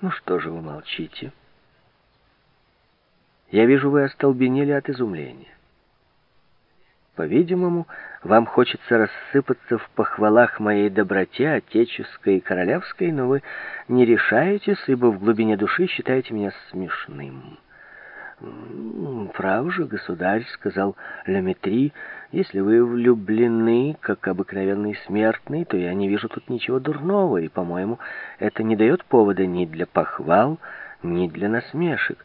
Ну что же вы молчите? Я вижу, вы остолбенели от изумления. По-видимому, вам хочется рассыпаться в похвалах моей доброте, отеческой и королевской, но вы не решаетесь, ибо в глубине души считаете меня смешным. «Право же, государь», — сказал Ламетри, — «если вы влюблены, как обыкновенный смертный, то я не вижу тут ничего дурного, и, по-моему, это не дает повода ни для похвал, ни для насмешек.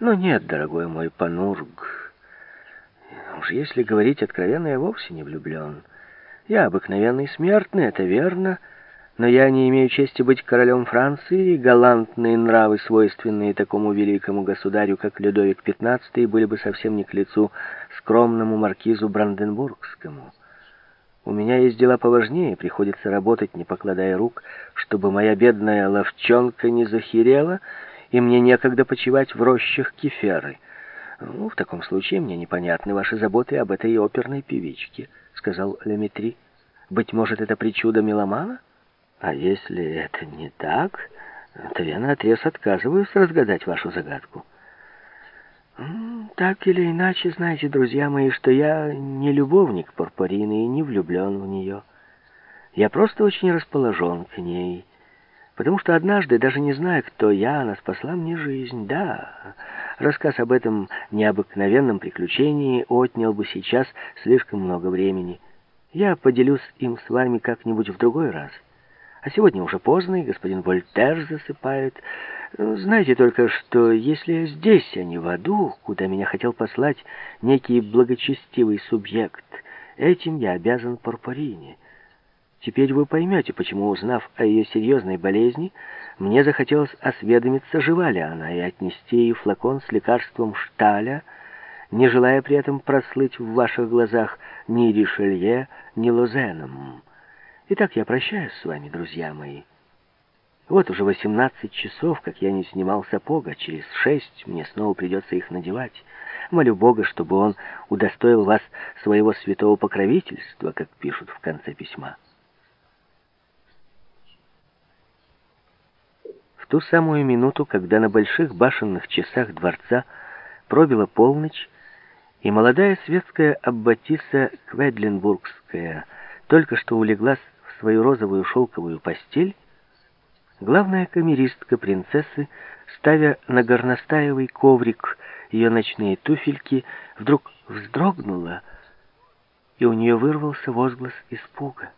Но нет, дорогой мой Панург, Уж если говорить откровенно, я вовсе не влюблен. Я обыкновенный смертный, это верно, но я не имею чести быть королем Франции, и галантные нравы, свойственные такому великому государю, как Людовик XV, были бы совсем не к лицу скромному маркизу Бранденбургскому. У меня есть дела поважнее, приходится работать, не покладая рук, чтобы моя бедная ловчонка не захерела, и мне некогда почивать в рощах кеферы — «Ну, в таком случае мне непонятны ваши заботы об этой оперной певичке», — сказал Леметри. «Быть может, это причуда меломана? А если это не так, то я наотрез отказываюсь разгадать вашу загадку». «Так или иначе, знаете, друзья мои, что я не любовник Порпорины и не влюблен в нее. Я просто очень расположен к ней» потому что однажды, даже не зная, кто я, она спасла мне жизнь. Да, рассказ об этом необыкновенном приключении отнял бы сейчас слишком много времени. Я поделюсь им с вами как-нибудь в другой раз. А сегодня уже поздно, и господин Вольтер засыпает. Знаете только, что если я здесь, а не в аду, куда меня хотел послать некий благочестивый субъект, этим я обязан Порпорине». Теперь вы поймете, почему, узнав о ее серьезной болезни, мне захотелось осведомиться, жива ли она, и отнести ей флакон с лекарством шталя, не желая при этом прослыть в ваших глазах ни Ришелье, ни Лозеном. Итак, я прощаюсь с вами, друзья мои. Вот уже 18 часов, как я не снимал сапога, через шесть мне снова придется их надевать. Молю Бога, чтобы он удостоил вас своего святого покровительства, как пишут в конце письма. ту самую минуту, когда на больших башенных часах дворца пробила полночь, и молодая светская аббатиса Кведленбургская только что улеглась в свою розовую шелковую постель, главная камеристка принцессы, ставя на горностаевый коврик ее ночные туфельки, вдруг вздрогнула, и у нее вырвался возглас испуга.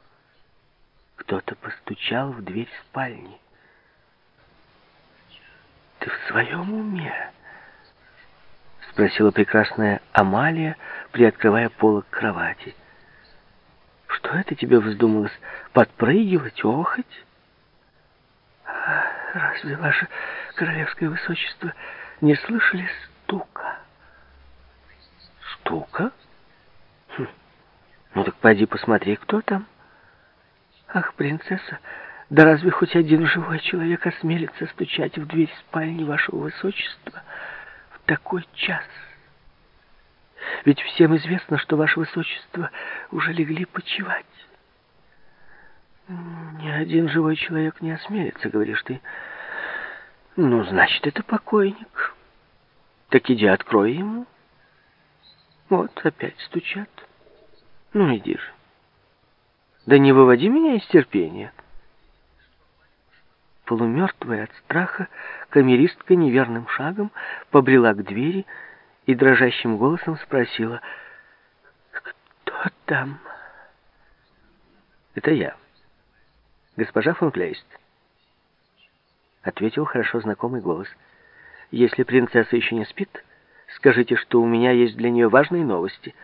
Кто-то постучал в дверь спальни. «Ты в своем уме?» — спросила прекрасная Амалия, приоткрывая полок кровати. «Что это тебе вздумалось? Подпрыгивать, охать?» «Разве ваше королевское высочество не слышали стука?» «Стука? Хм. Ну так пойди посмотри, кто там». «Ах, принцесса!» Да разве хоть один живой человек осмелится стучать в дверь спальни вашего высочества в такой час? Ведь всем известно, что ваше высочество уже легли почевать. Ни один живой человек не осмелится, говоришь ты. Ну, значит, это покойник. Так иди открой ему. Вот, опять стучат. Ну, иди же. Да не выводи меня из терпения. Полумертвая от страха, камеристка неверным шагом побрела к двери и дрожащим голосом спросила, «Кто там?» «Это я, госпожа фон Клейст», — ответил хорошо знакомый голос. «Если принцесса еще не спит, скажите, что у меня есть для нее важные новости».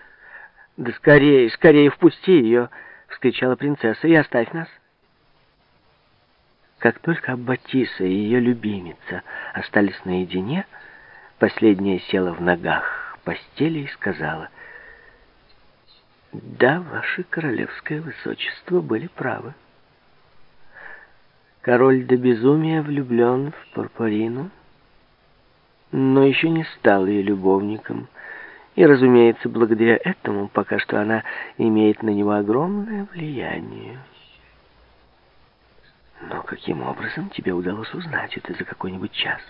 «Да скорее, скорее впусти ее!» — вскричала принцесса. «И оставь нас!» Как только Аббатиса и ее любимица остались наедине, последняя села в ногах постели и сказала, «Да, ваше королевское высочество были правы. Король до безумия влюблен в Порпорину, но еще не стал ее любовником, и, разумеется, благодаря этому пока что она имеет на него огромное влияние». Но каким образом тебе удалось узнать это за какой-нибудь час?